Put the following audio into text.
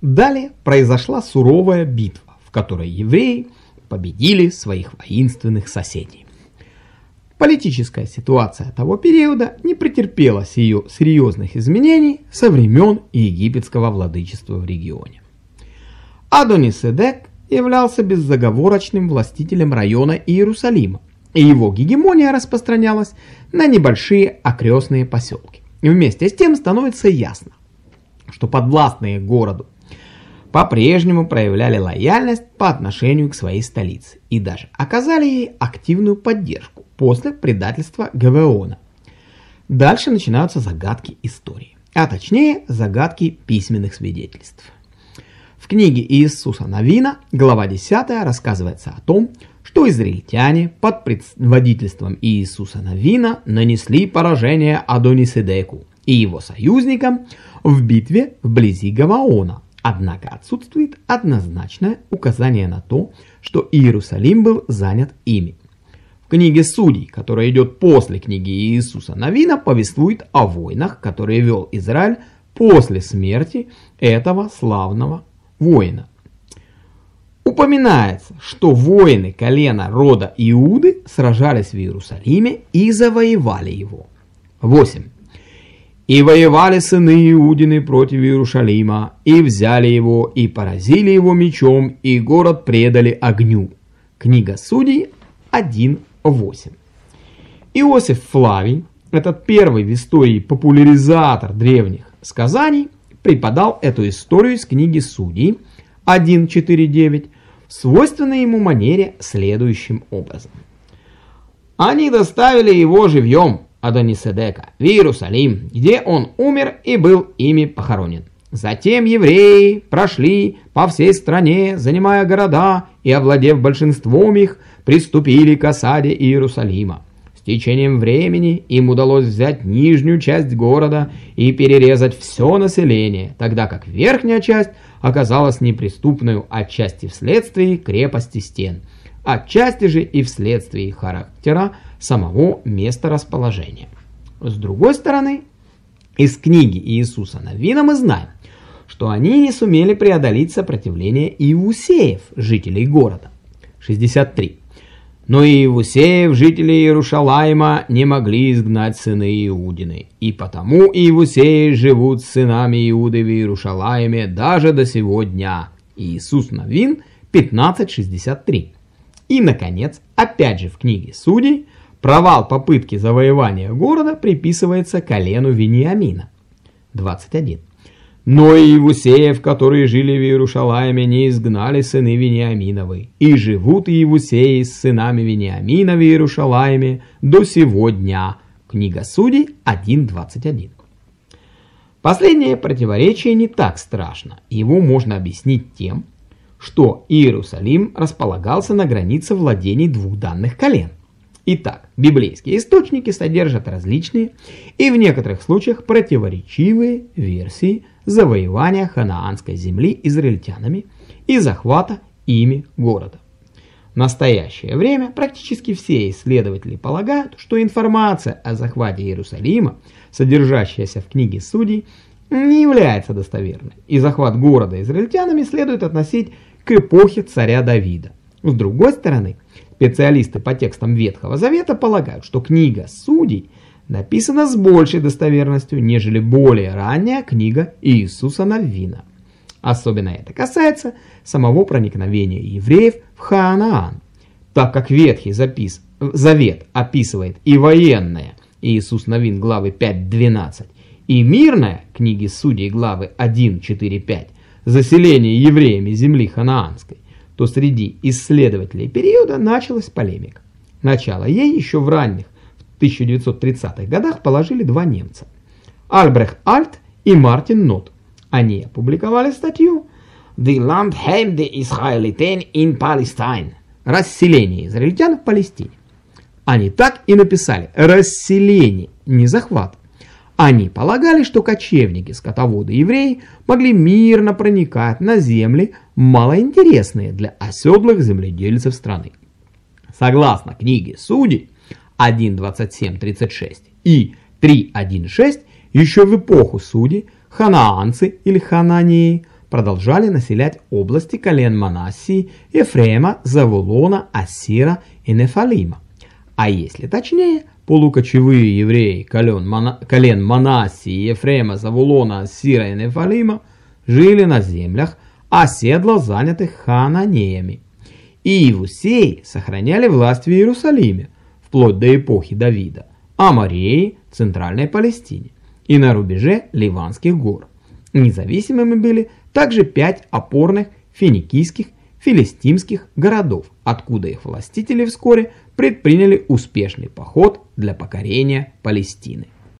Далее произошла суровая битва, в которой евреи победили своих воинственных соседей. Политическая ситуация того периода не претерпела серьезных изменений со времен египетского владычества в регионе. Адониседек являлся беззаговорочным властителем района Иерусалима, и его гегемония распространялась на небольшие окрестные поселки. И вместе с тем становится ясно, что подвластные городу по-прежнему проявляли лояльность по отношению к своей столице и даже оказали ей активную поддержку после предательства Гавеона. Дальше начинаются загадки истории, а точнее загадки письменных свидетельств. В книге Иисуса Новина, глава 10, рассказывается о том, что израильтяне под предводительством Иисуса Новина нанесли поражение Адониседеку и его союзникам в битве вблизи Гаваона, Однако отсутствует однозначное указание на то, что Иерусалим был занят ими. В книге Судей, которая идет после книги Иисуса Новина, повествует о войнах, которые вел Израиль после смерти этого славного воина. Упоминается, что воины колена рода Иуды сражались в Иерусалиме и завоевали его. 8. И воевали сыны Иудины против Иерушалима, и взяли его, и поразили его мечом, и город предали огню. Книга Судей 1.8. Иосиф Флавий, этот первый в истории популяризатор древних сказаний, преподал эту историю из книги Судей 1.4.9 в свойственной ему манере следующим образом. Они доставили его живьем, Адониседека в Иерусалим, где он умер и был ими похоронен. Затем евреи прошли по всей стране, занимая города и, овладев большинством их, приступили к осаде Иерусалима. С течением времени им удалось взять нижнюю часть города и перерезать все население, тогда как верхняя часть оказалась неприступной отчасти вследствие крепости стен, отчасти же и вследствие характера самого места расположения. С другой стороны, из книги Иисуса Навина мы знаем, что они не сумели преодолеть сопротивление иусеев, жителей города. 63. Но и Иевусеев, жители Иерушалайма, не могли изгнать сыны Иудины, и потому Иевусеи живут с сынами Иуды в Иерушалайме даже до сего дня. Иисус Навин 15.63. И, наконец, опять же в книге Судей, Провал попытки завоевания города приписывается колену Вениамина. 21. Но и Иевусеев, которые жили в Иерушалайме, не изгнали сыны Вениаминовы, и живут Иевусеи с сынами Вениамина в Иерушалайме до сего дня. Книга Судей 1.21. Последнее противоречие не так страшно, его можно объяснить тем, что Иерусалим располагался на границе владений двух данных колен. Итак, библейские источники содержат различные и в некоторых случаях противоречивые версии завоевания ханаанской земли израильтянами и захвата ими города. В настоящее время практически все исследователи полагают, что информация о захвате Иерусалима, содержащаяся в книге Судей, не является достоверной, и захват города израильтянами следует относить к эпохе царя Давида. С другой стороны, Специалисты по текстам Ветхого Завета полагают, что книга Судей написана с большей достоверностью, нежели более ранняя книга Иисуса Навина. Особенно это касается самого проникновения евреев в Ханаан, так как Ветхий запис, Завет описывает и военное, Иисус Навин главы 5-12, и мирное, книги Судей главы 1-4-5, заселение евреями земли ханаанской, то среди исследователей периода началась полемика. Начало ей еще в ранних, в 1930-х годах положили два немца. Альбрехт Альт и Мартин Нот. Они опубликовали статью «The Landheim de Israeliten in Palestine» «Расселение израильтян в Палестине». Они так и написали «расселение», не захват. Они полагали, что кочевники, скотоводы евреи могли мирно проникать на земли, малоинтересные для оседлых земледельцев страны. Согласно книге Судей 1.27.36 и 3.1.6, еще в эпоху Судей ханаанцы или хананеи продолжали населять области колен Манассии, Ефрема, Завулона, Ассира и Нефалима. А если точнее, полукочевые евреи колен, Мана, колен Манассии, Ефрема, Завулона, Ассира и Нефалима жили на землях, оседло занятых хананеями. И Иевусеи сохраняли власть в Иерусалиме, вплоть до эпохи Давида, а Марии в Центральной Палестине и на рубеже Ливанских гор. Независимыми были также пять опорных финикийских, филистимских городов, откуда их властители вскоре предприняли успешный поход для покорения Палестины.